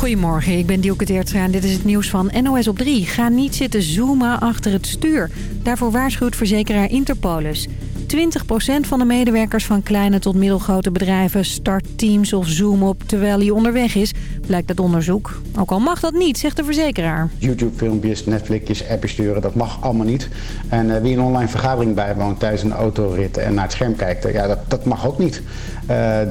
Goedemorgen, ik ben Dielke Teertstra en dit is het nieuws van NOS op 3. Ga niet zitten zoomen achter het stuur. Daarvoor waarschuwt verzekeraar Interpolis. 20% van de medewerkers van kleine tot middelgrote bedrijven start Teams of Zoom op terwijl hij onderweg is, blijkt uit onderzoek. Ook al mag dat niet, zegt de verzekeraar. YouTube-filmpjes, Netflix, appjes sturen, dat mag allemaal niet. En uh, wie een online vergadering bijwoont tijdens een autorit en naar het scherm kijkt, ja, dat, dat mag ook niet. Uh,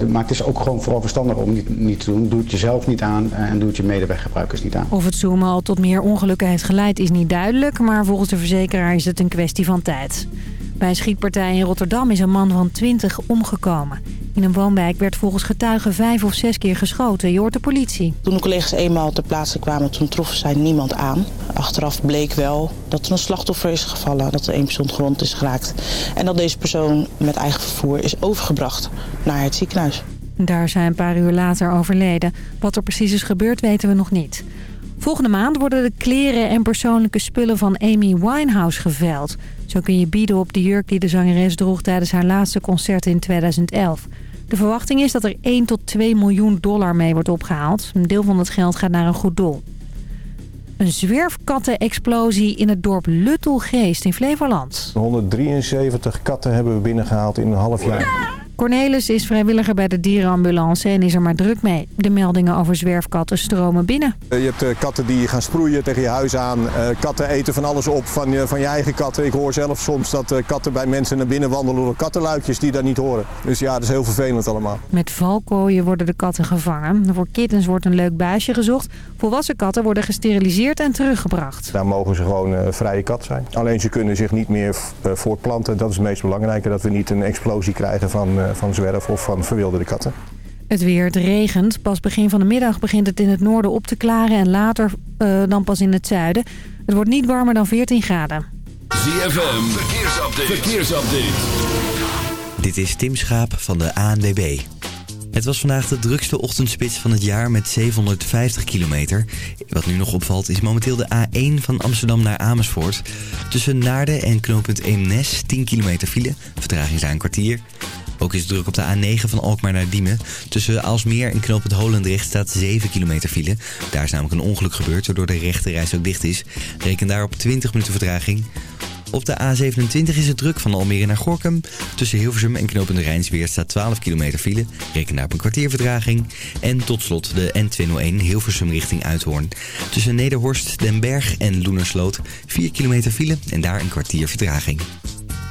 maar het is ook gewoon vooral verstandig om niet, niet te doen. Doe het jezelf niet aan en doe het je medeweggebruikers niet aan. Of het zoomen al tot meer ongelukken heeft geleid is niet duidelijk, maar volgens de verzekeraar is het een kwestie van tijd. Bij een schietpartij in Rotterdam is een man van 20 omgekomen. In een woonwijk werd volgens getuigen vijf of zes keer geschoten. Je hoort de politie. Toen de collega's eenmaal ter plaatse kwamen, toen troffen zij niemand aan. Achteraf bleek wel dat er een slachtoffer is gevallen, dat er één persoon gewond is geraakt. En dat deze persoon met eigen vervoer is overgebracht naar het ziekenhuis. Daar zijn een paar uur later overleden. Wat er precies is gebeurd weten we nog niet. Volgende maand worden de kleren en persoonlijke spullen van Amy Winehouse geveild. Zo kun je bieden op de jurk die de zangeres droeg tijdens haar laatste concert in 2011. De verwachting is dat er 1 tot 2 miljoen dollar mee wordt opgehaald. Een deel van het geld gaat naar een goed doel. Een zwerfkatten-explosie in het dorp Luttelgeest in Flevoland. 173 katten hebben we binnengehaald in een half jaar. Cornelis is vrijwilliger bij de dierenambulance en is er maar druk mee. De meldingen over zwerfkatten stromen binnen. Je hebt eh, katten die gaan sproeien tegen je huis aan. Eh, katten eten van alles op van je, van je eigen katten. Ik hoor zelf soms dat eh, katten bij mensen naar binnen wandelen door kattenluikjes die dat niet horen. Dus ja, dat is heel vervelend allemaal. Met valkooien worden de katten gevangen. Voor kittens wordt een leuk baasje gezocht. Volwassen katten worden gesteriliseerd en teruggebracht. Daar mogen ze gewoon uh, vrije kat zijn. Alleen ze kunnen zich niet meer voortplanten. Dat is het meest belangrijke. Dat we niet een explosie krijgen van van zwerf of van verwilderde katten. Het weer, het regent. Pas begin van de middag begint het in het noorden op te klaren en later uh, dan pas in het zuiden. Het wordt niet warmer dan 14 graden. ZFM, verkeersupdate. verkeersupdate. Dit is Tim Schaap van de ANWB. Het was vandaag de drukste ochtendspits van het jaar met 750 kilometer. Wat nu nog opvalt is momenteel de A1 van Amsterdam naar Amersfoort. Tussen Naarden en knooppunt Eemnes 10 kilometer file. Vertraging zijn een kwartier. Ook is het druk op de A9 van Alkmaar naar Diemen. Tussen Alsmeer en knooppunt Holendrecht staat 7 kilometer file. Daar is namelijk een ongeluk gebeurd waardoor de rechte reis ook dicht is. Reken daar op 20 minuten vertraging. Op de A27 is het druk van Almere naar Gorkum. Tussen Hilversum en knooppunt Rijnsweer staat 12 kilometer file. Reken daar op een kwartier vertraging. En tot slot de N201 Hilversum richting Uithoorn. Tussen Nederhorst, Den Berg en Loenersloot 4 kilometer file en daar een kwartier vertraging.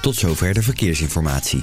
Tot zover de verkeersinformatie.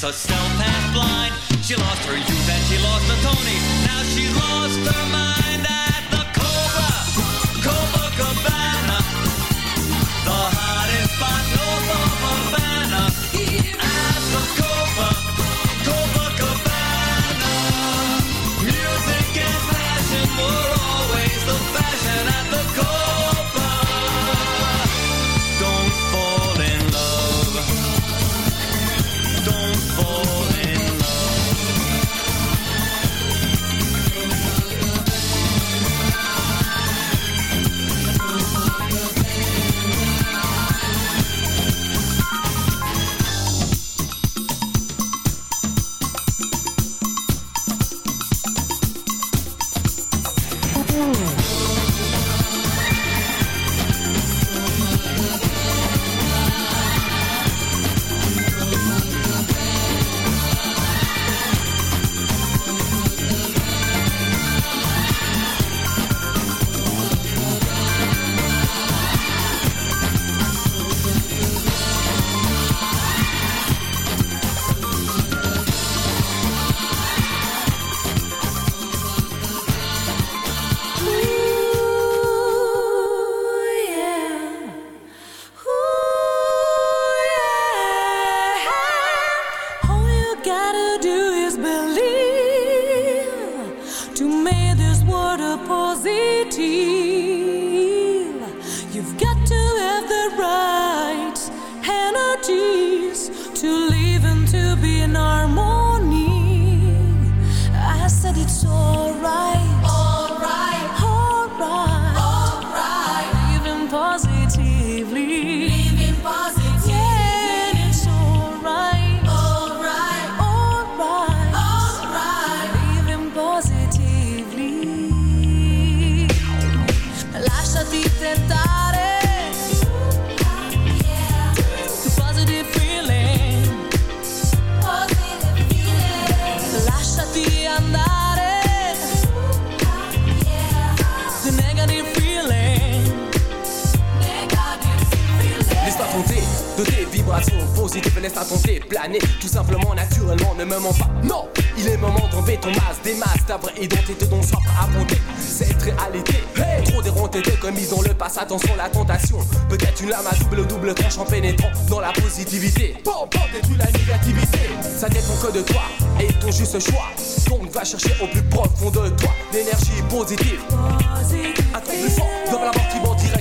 She's a stealth half blind. She lost her youth and she lost the Tony. Now she lost her mind. order positive. You've got to have the right energy. Laisse ta tenter planer. Tout simplement, naturellement, ne me mens pas. Non, il est moment d'enlever ton masque, des masques, ta vraie identité dont soif à affronter cette réalité. Hey, trop déronté de commis dans le passé, attention la tentation. Peut-être une lame à double double tranche en pénétrant dans la positivité. Bon, bon, détruis la négativité. Ça dépend que de toi et ton juste choix. Donc va chercher au plus profond de toi l'énergie positive. Un truc plus fort la mort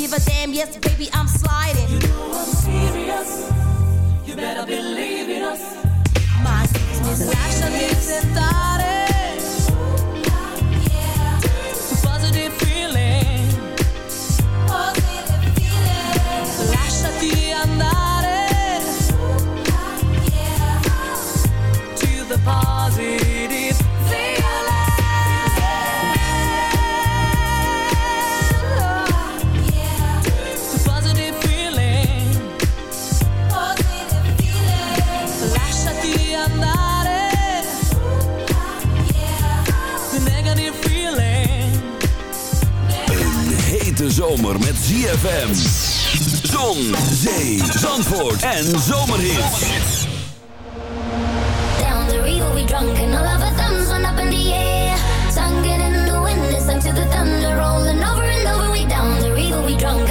give a damn, yes, baby, I'm sliding. You know I'm serious. You better believe in us. My business, Lasciati tentare The positive feeling. Lasciati andare To the positive hete zomer met ZFM. Zon, zee, zandvoort en zomerhits. Down the river we drunk and all of thumbs went up in the air. Sung it in the wind, listen to the thunder rolling over and over. We down the river we drunk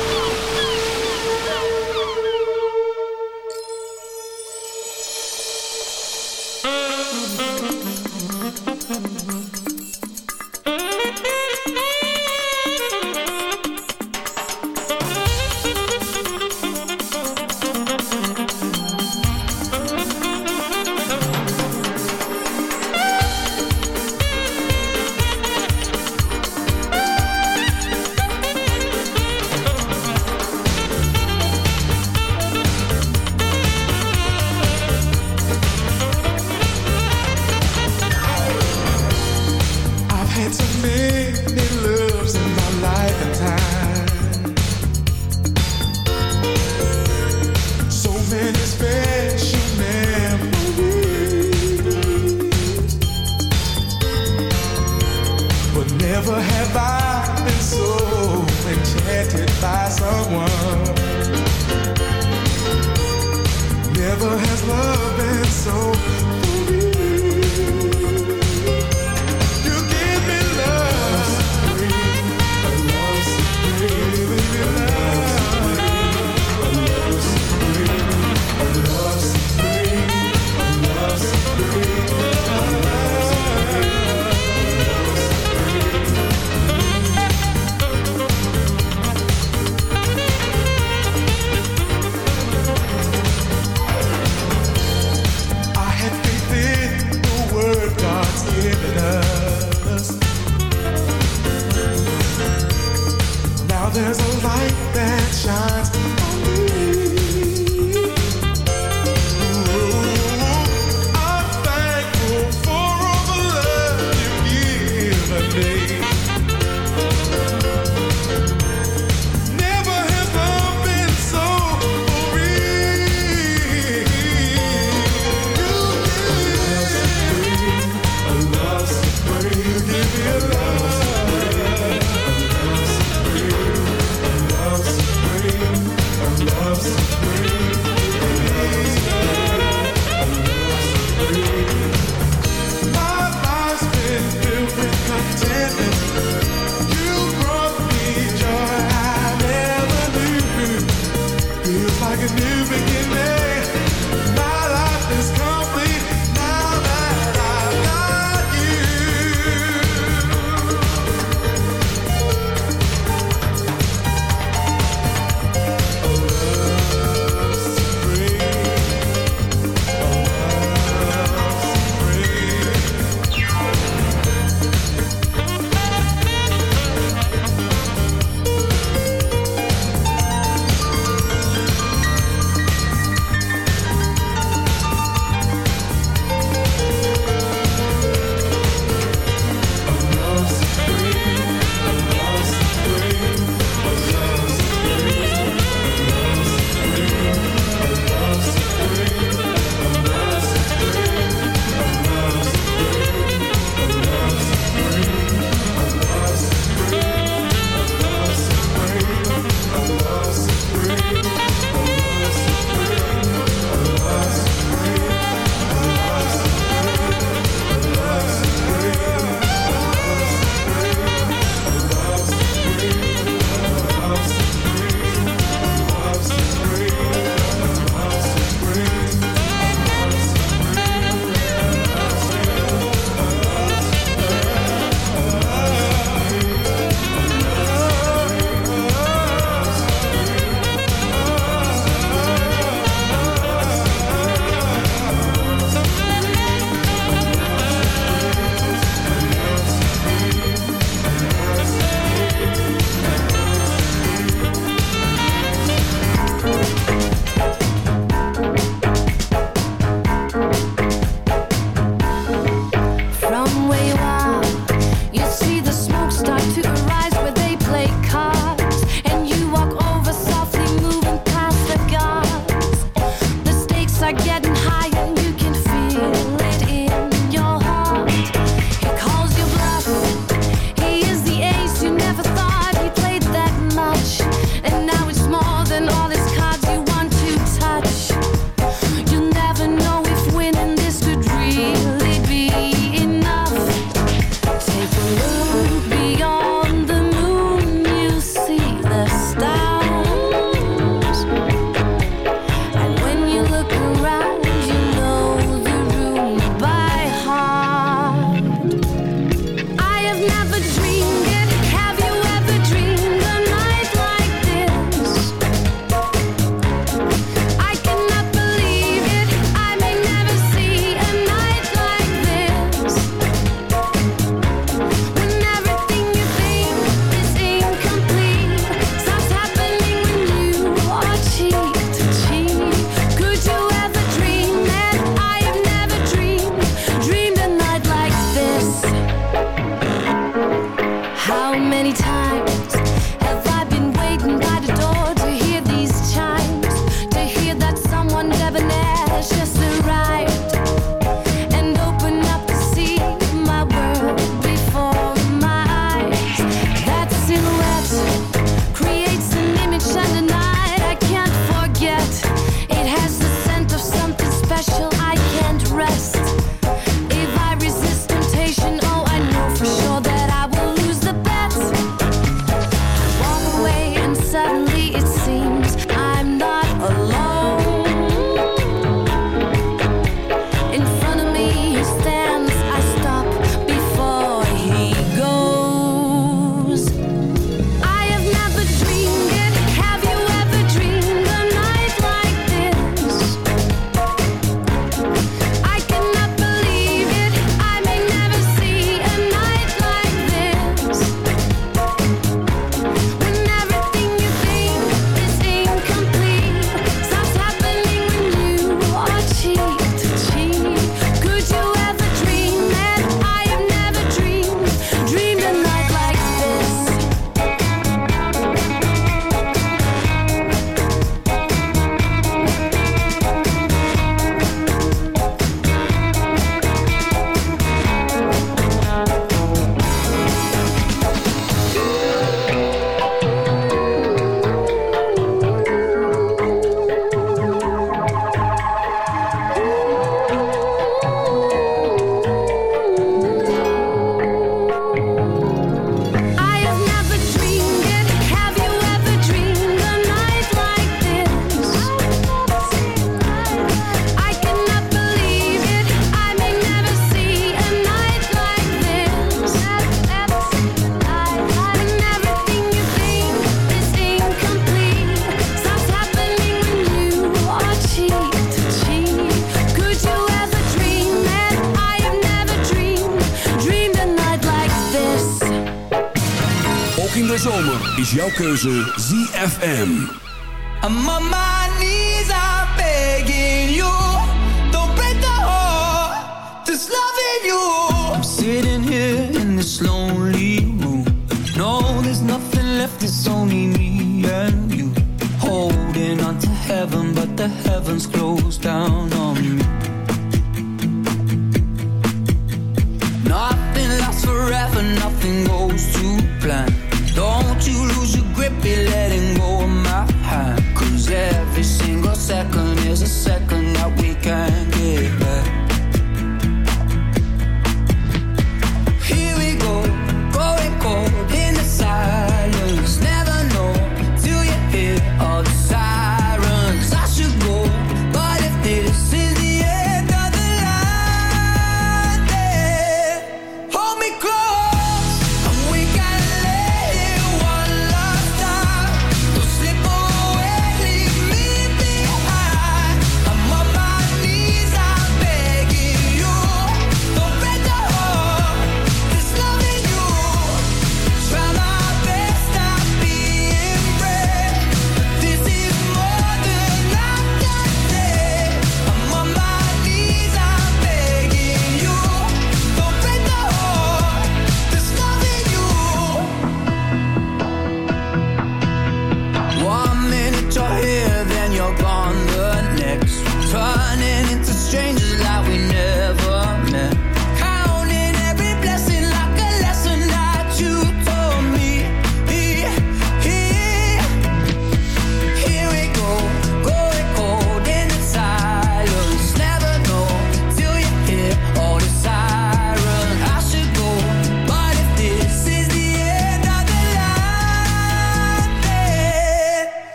Keuze ZFM.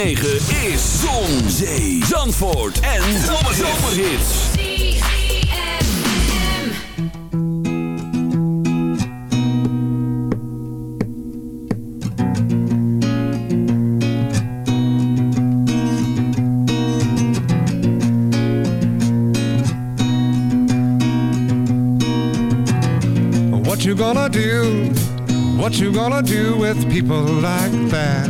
106.9 is Zon, Zee, Zandvoort en Zomerhits. What you gonna do? What you gonna do with people like that?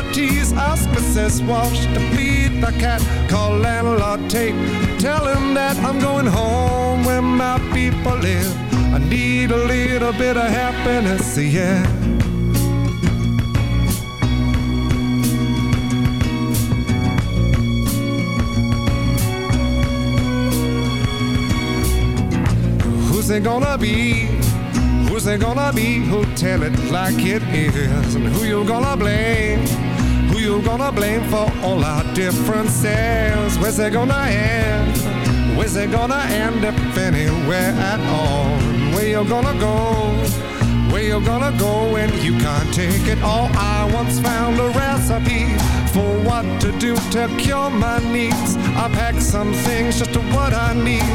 necessities. Ask Mrs. Walsh to feed the cat. Call landlord Tate. Tell him that I'm going home where my people live. I need a little bit of happiness, yeah. Who's it gonna be? Who's it gonna be who'll tell it like it is? And who you gonna blame? You gonna blame for all our differences? Where's it gonna end? Where's it gonna end if anywhere at all? Where you gonna go? Where you gonna go when you can't take it all? I once found a recipe for what to do to cure my needs. I packed some things just to what I need.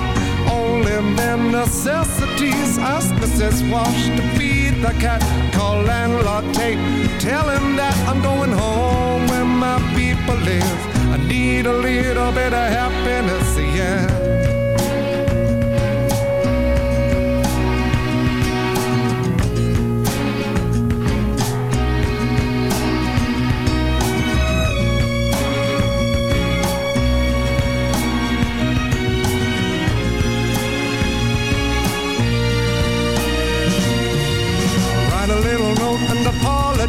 Only bare necessities. Ask Mrs. Walsh to feed the cat. Call landlord Tate. Tell him that I'm going home where my people live. I need a little bit of happiness, yeah.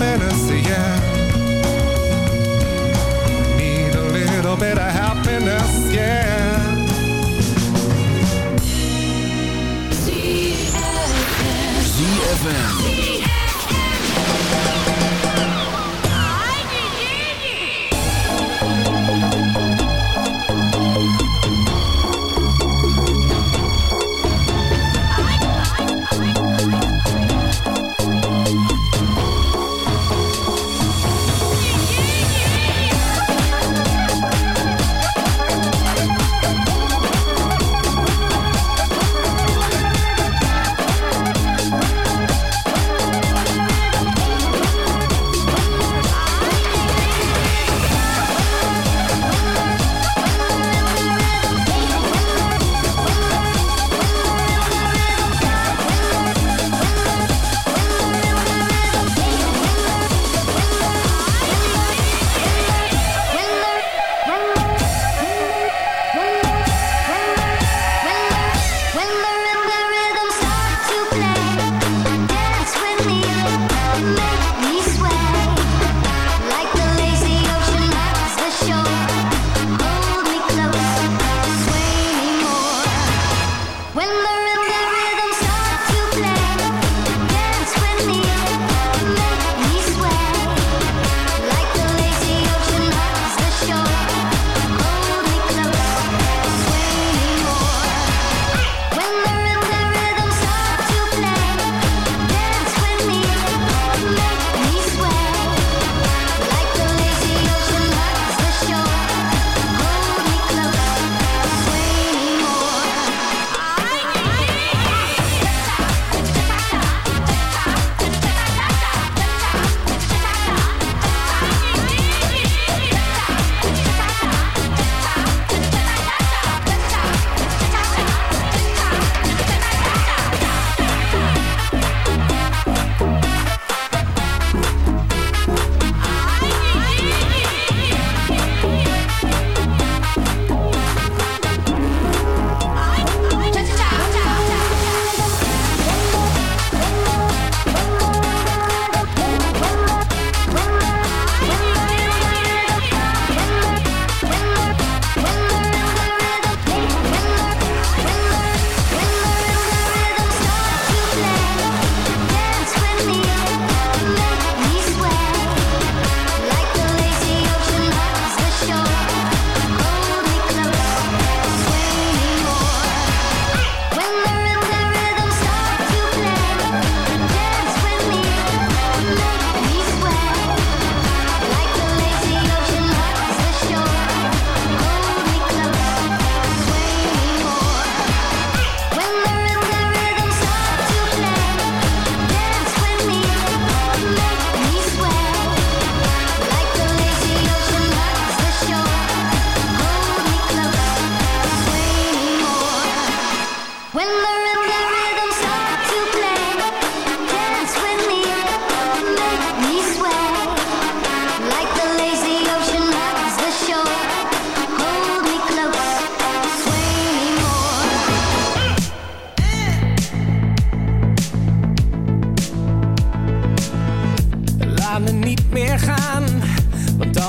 yeah. Need a little bit of happiness, yeah. ZFM. ZFM.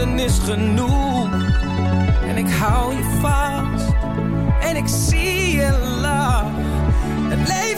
is genoeg. En ik hou je vast en ik zie je lach. Het leven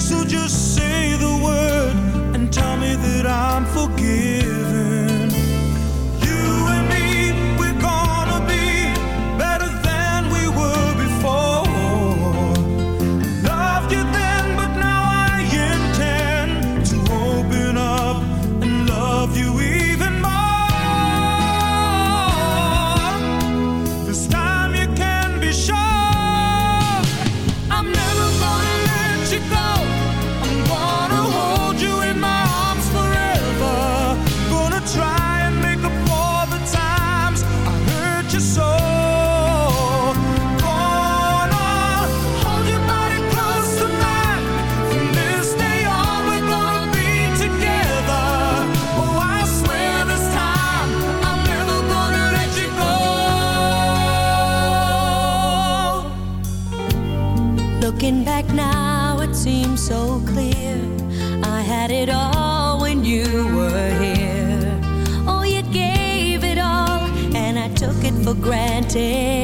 So just say the word and tell me that I'm forgiven. So clear. I had it all when you were here. Oh, you gave it all, and I took it for granted.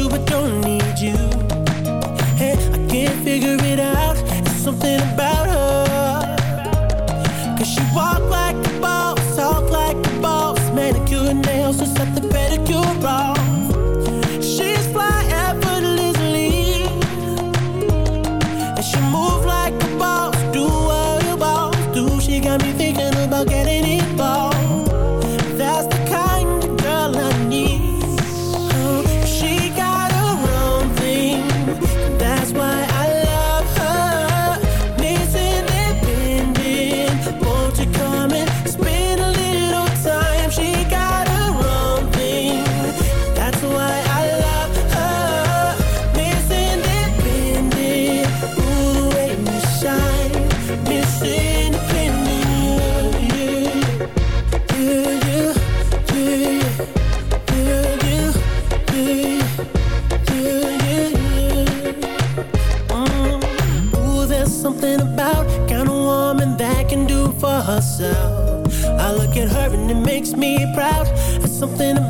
you, but proud. It's something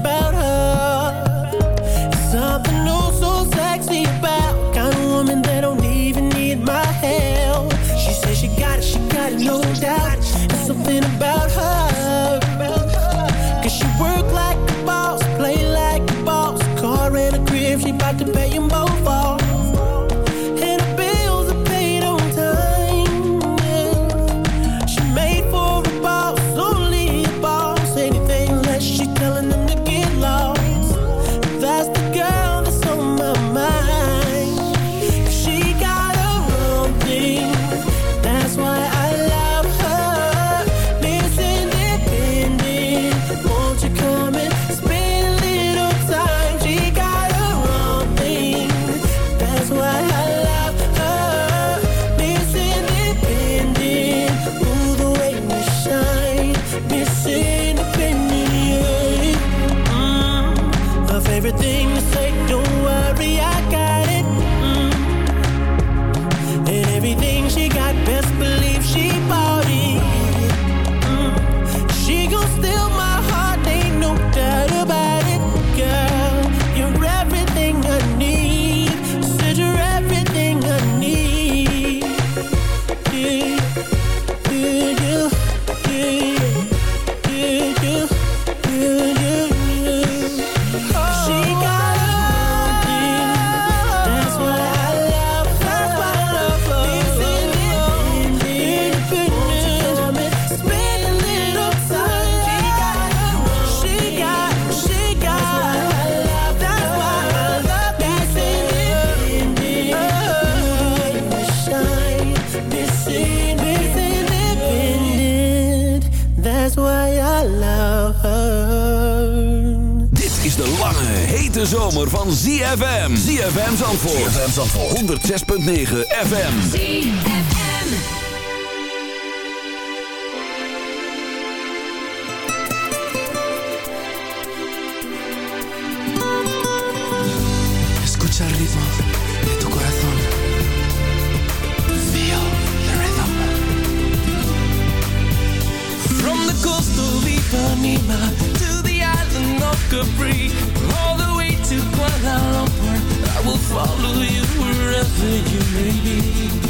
escucha ritmo de tu corazón. Feel the rhythm. From the coast of Ipanema to the island of Capri, all the way to Kuala Lumpur, I will follow you wherever you may be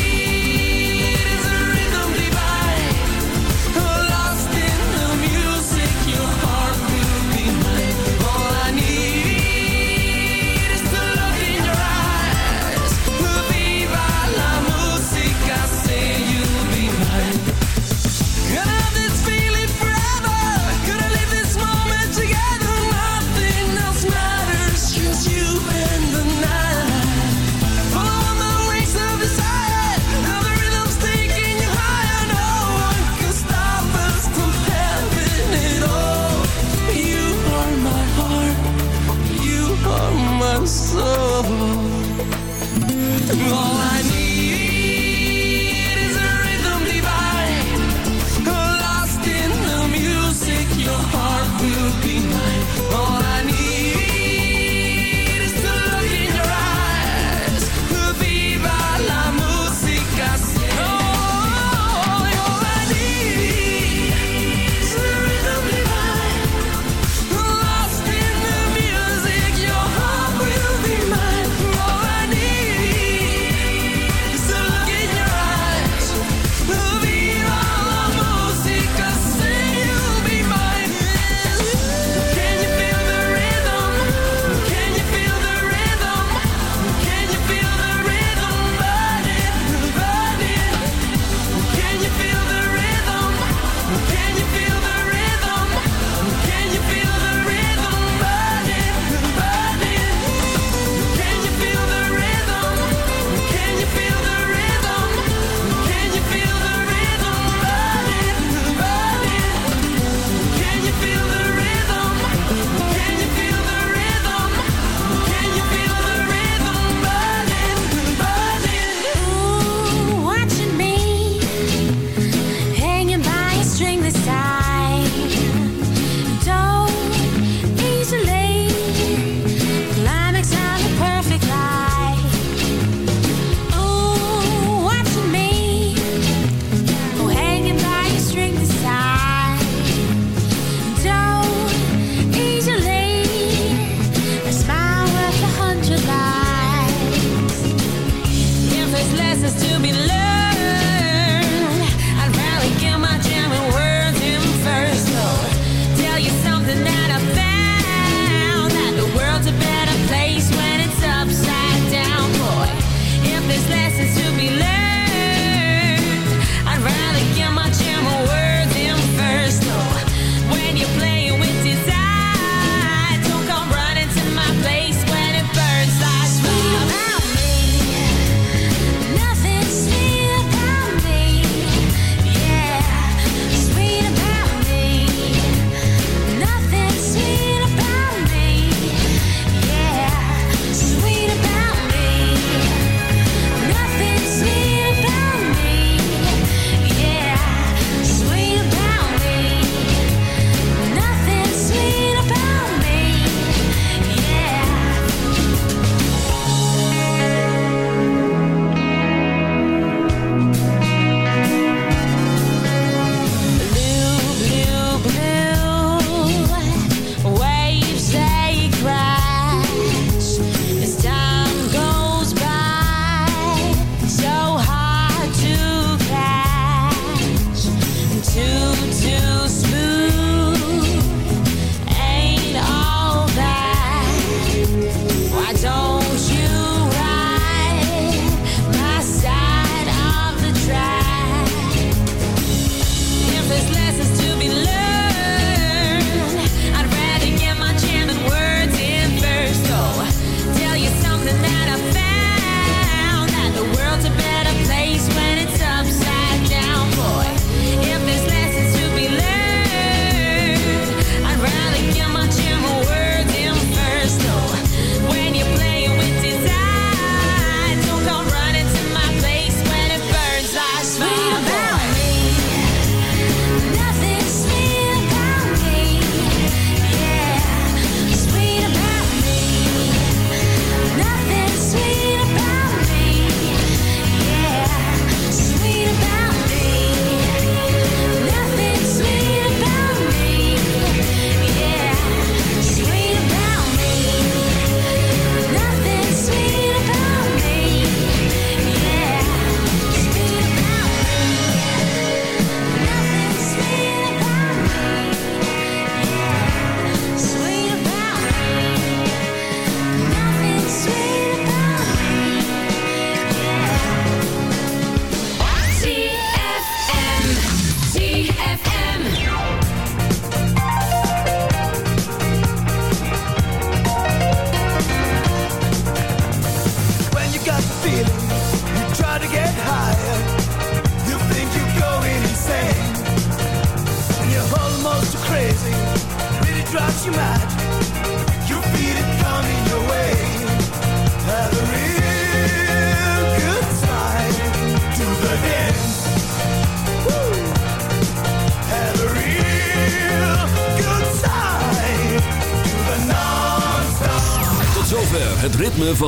need love.